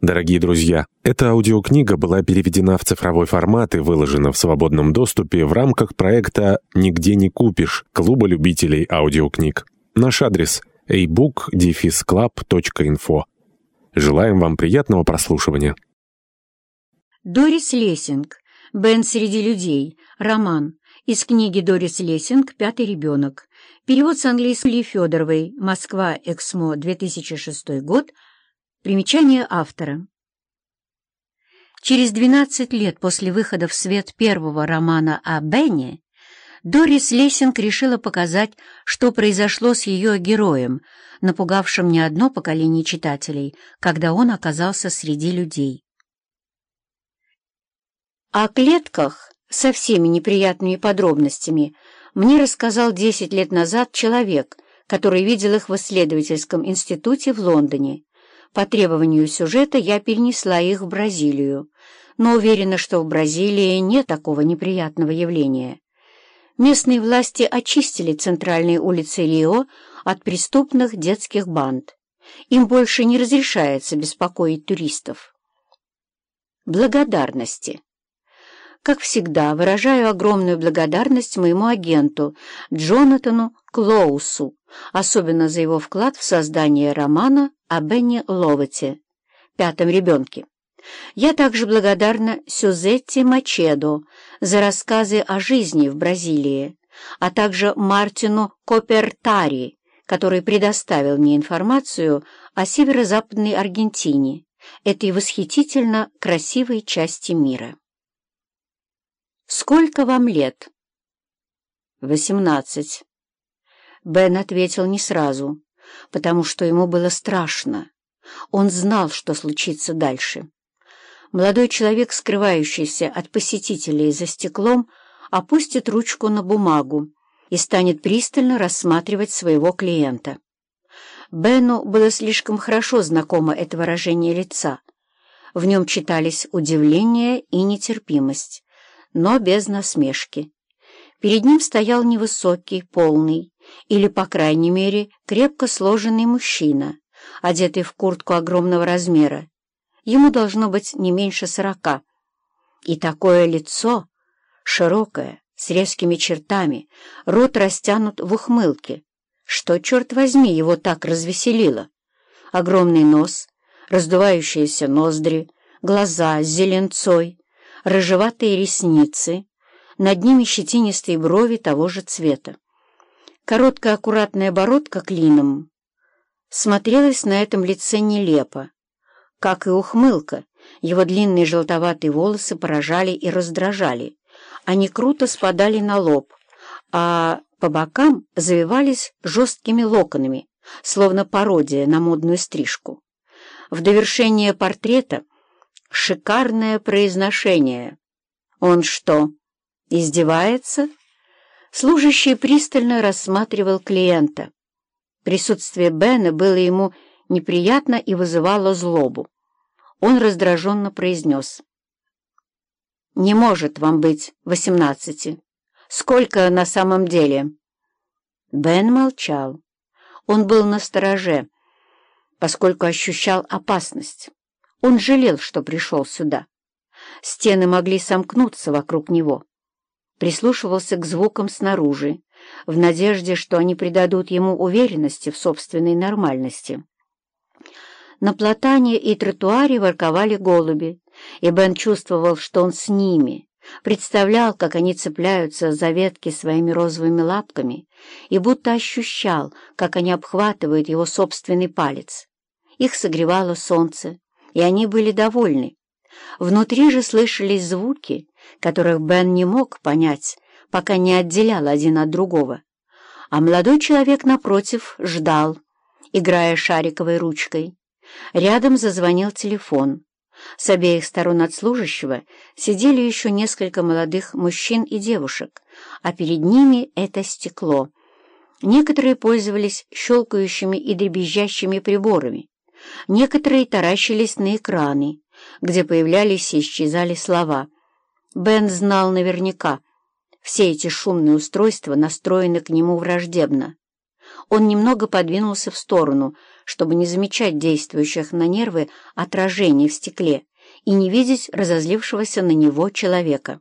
Дорогие друзья, эта аудиокнига была переведена в цифровой формат и выложена в свободном доступе в рамках проекта «Нигде не купишь» Клуба любителей аудиокниг. Наш адрес – ebook-club.info. Желаем вам приятного прослушивания. Дорис Лессинг. Бен среди людей. Роман. Из книги Дорис Лессинг «Пятый ребенок». Перевод с английского Ли Федоровой. Москва. Эксмо. 2006 год. Примечание автора. Через 12 лет после выхода в свет первого романа о Бенне Дорис Лессинг решила показать, что произошло с ее героем, напугавшим не одно поколение читателей, когда он оказался среди людей. О клетках со всеми неприятными подробностями мне рассказал 10 лет назад человек, который видел их в исследовательском институте в Лондоне. По требованию сюжета я перенесла их в Бразилию, но уверена, что в Бразилии нет такого неприятного явления. Местные власти очистили центральные улицы Рио от преступных детских банд. Им больше не разрешается беспокоить туристов. Благодарности. Как всегда, выражаю огромную благодарность моему агенту Джонатану Клоусу, особенно за его вклад в создание романа о Бенни Ловете, пятом ребенке. Я также благодарна Сюзетте Мачедо за рассказы о жизни в Бразилии, а также Мартину Копертари, который предоставил мне информацию о северо-западной Аргентине, этой восхитительно красивой части мира. «Сколько вам лет?» «Восемнадцать». Бен ответил не сразу, потому что ему было страшно. Он знал, что случится дальше. Молодой человек, скрывающийся от посетителей за стеклом, опустит ручку на бумагу и станет пристально рассматривать своего клиента. Бену было слишком хорошо знакомо это выражение лица. В нем читались удивление и нетерпимость но без насмешки. Перед ним стоял невысокий, полный, или, по крайней мере, крепко сложенный мужчина, одетый в куртку огромного размера. Ему должно быть не меньше сорока. И такое лицо, широкое, с резкими чертами, рот растянут в ухмылке. Что, черт возьми, его так развеселило? Огромный нос, раздувающиеся ноздри, глаза с зеленцой, рыжеватые ресницы, над ними щетинистые брови того же цвета. Короткая аккуратная бородка клином смотрелась на этом лице нелепо. Как и ухмылка, его длинные желтоватые волосы поражали и раздражали. Они круто спадали на лоб, а по бокам завивались жесткими локонами, словно пародия на модную стрижку. В довершение портрета Шикарное произношение. Он что, издевается? Служащий пристально рассматривал клиента. Присутствие Бена было ему неприятно и вызывало злобу. Он раздраженно произнес. «Не может вам быть восемнадцати. Сколько на самом деле?» Бен молчал. Он был на стороже, поскольку ощущал опасность. Он жалел, что пришел сюда. Стены могли сомкнуться вокруг него. Прислушивался к звукам снаружи, в надежде, что они придадут ему уверенности в собственной нормальности. На платане и тротуаре ворковали голуби, и Бен чувствовал, что он с ними, представлял, как они цепляются за ветки своими розовыми лапками, и будто ощущал, как они обхватывают его собственный палец. Их согревало солнце, и они были довольны. Внутри же слышались звуки, которых Бен не мог понять, пока не отделял один от другого. А молодой человек, напротив, ждал, играя шариковой ручкой. Рядом зазвонил телефон. С обеих сторон от служащего сидели еще несколько молодых мужчин и девушек, а перед ними это стекло. Некоторые пользовались щелкающими и дребезжащими приборами, Некоторые таращились на экраны, где появлялись и исчезали слова. Бен знал наверняка, все эти шумные устройства настроены к нему враждебно. Он немного подвинулся в сторону, чтобы не замечать действующих на нервы отражений в стекле и не видеть разозлившегося на него человека.